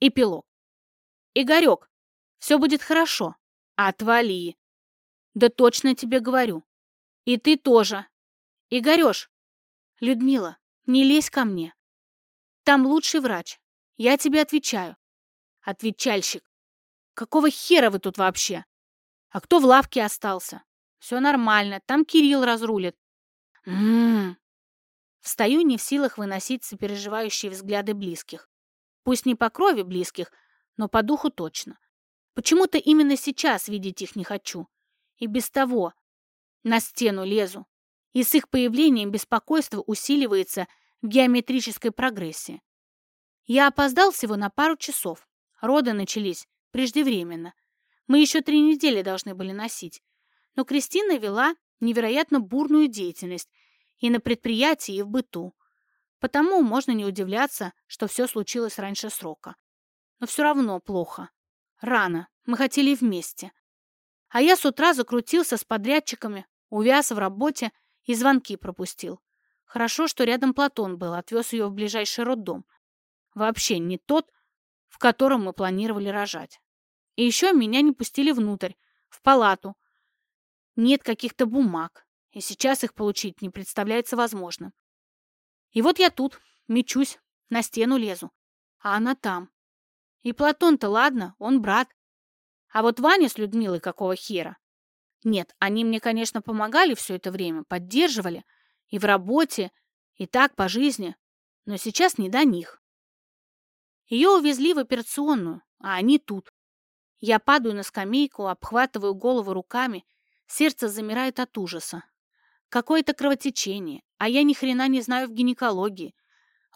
Эпилог. Игорек, все будет хорошо. Отвали. Да точно тебе говорю. И ты тоже. Игореш. Людмила, не лезь ко мне. Там лучший врач. Я тебе отвечаю. Отвечальщик. Какого хера вы тут вообще? А кто в лавке остался? Все нормально, там Кирилл разрулит. Ммм. Встаю не в силах выносить сопереживающие взгляды близких. Пусть не по крови близких, но по духу точно. Почему-то именно сейчас видеть их не хочу. И без того на стену лезу. И с их появлением беспокойство усиливается в геометрической прогрессии. Я опоздал всего на пару часов. Роды начались преждевременно. Мы еще три недели должны были носить. Но Кристина вела невероятно бурную деятельность и на предприятии, и в быту. Потому можно не удивляться, что все случилось раньше срока. Но все равно плохо. Рано. Мы хотели вместе. А я с утра закрутился с подрядчиками, увяз в работе и звонки пропустил. Хорошо, что рядом Платон был, отвез ее в ближайший роддом. Вообще не тот, в котором мы планировали рожать. И еще меня не пустили внутрь, в палату. Нет каких-то бумаг, и сейчас их получить не представляется возможным. И вот я тут, мечусь, на стену лезу, а она там. И Платон-то ладно, он брат. А вот Ваня с Людмилой какого хера? Нет, они мне, конечно, помогали все это время, поддерживали. И в работе, и так по жизни. Но сейчас не до них. Ее увезли в операционную, а они тут. Я падаю на скамейку, обхватываю голову руками, сердце замирает от ужаса. Какое-то кровотечение, а я ни хрена не знаю в гинекологии.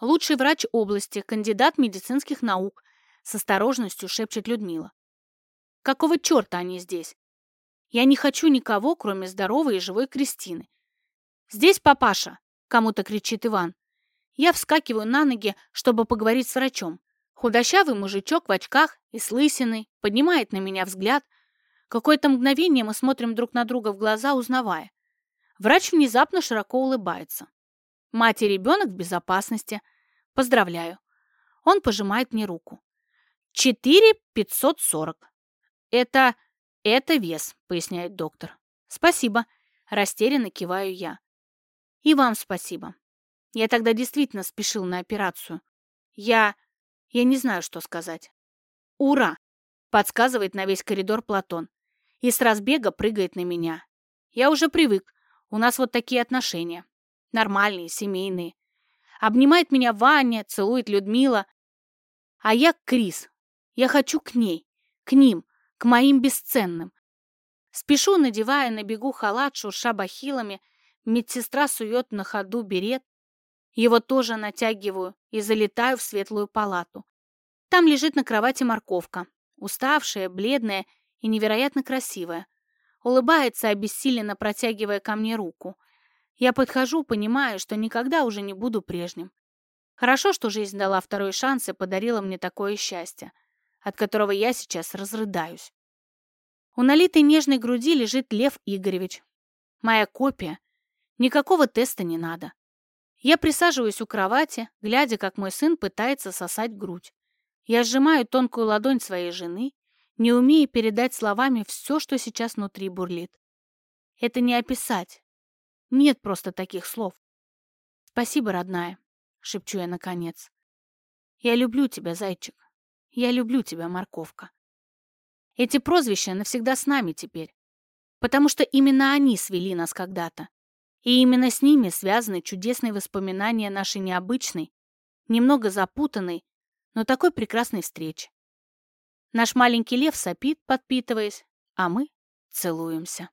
Лучший врач области, кандидат медицинских наук, с осторожностью шепчет Людмила. Какого черта они здесь? Я не хочу никого, кроме здоровой и живой Кристины. «Здесь папаша!» — кому-то кричит Иван. Я вскакиваю на ноги, чтобы поговорить с врачом. Худощавый мужичок в очках и с лысиной поднимает на меня взгляд. Какое-то мгновение мы смотрим друг на друга в глаза, узнавая. Врач внезапно широко улыбается. Мать и ребенок в безопасности. Поздравляю. Он пожимает мне руку. Четыре пятьсот сорок. Это... это вес, поясняет доктор. Спасибо. Растерянно киваю я. И вам спасибо. Я тогда действительно спешил на операцию. Я... я не знаю, что сказать. Ура! Подсказывает на весь коридор Платон. И с разбега прыгает на меня. Я уже привык. У нас вот такие отношения. Нормальные, семейные. Обнимает меня Ваня, целует Людмила. А я Крис. Я хочу к ней, к ним, к моим бесценным. Спешу, надевая на бегу халат, шурша бахилами. Медсестра сует на ходу берет. Его тоже натягиваю и залетаю в светлую палату. Там лежит на кровати морковка. Уставшая, бледная и невероятно красивая. Улыбается, обессиленно протягивая ко мне руку. Я подхожу, понимая, что никогда уже не буду прежним. Хорошо, что жизнь дала второй шанс и подарила мне такое счастье, от которого я сейчас разрыдаюсь. У налитой нежной груди лежит Лев Игоревич. Моя копия. Никакого теста не надо. Я присаживаюсь у кровати, глядя, как мой сын пытается сосать грудь. Я сжимаю тонкую ладонь своей жены не умея передать словами все, что сейчас внутри бурлит. Это не описать. Нет просто таких слов. Спасибо, родная, шепчу я наконец. Я люблю тебя, зайчик. Я люблю тебя, морковка. Эти прозвища навсегда с нами теперь, потому что именно они свели нас когда-то. И именно с ними связаны чудесные воспоминания нашей необычной, немного запутанной, но такой прекрасной встречи. Наш маленький лев сопит, подпитываясь, а мы целуемся.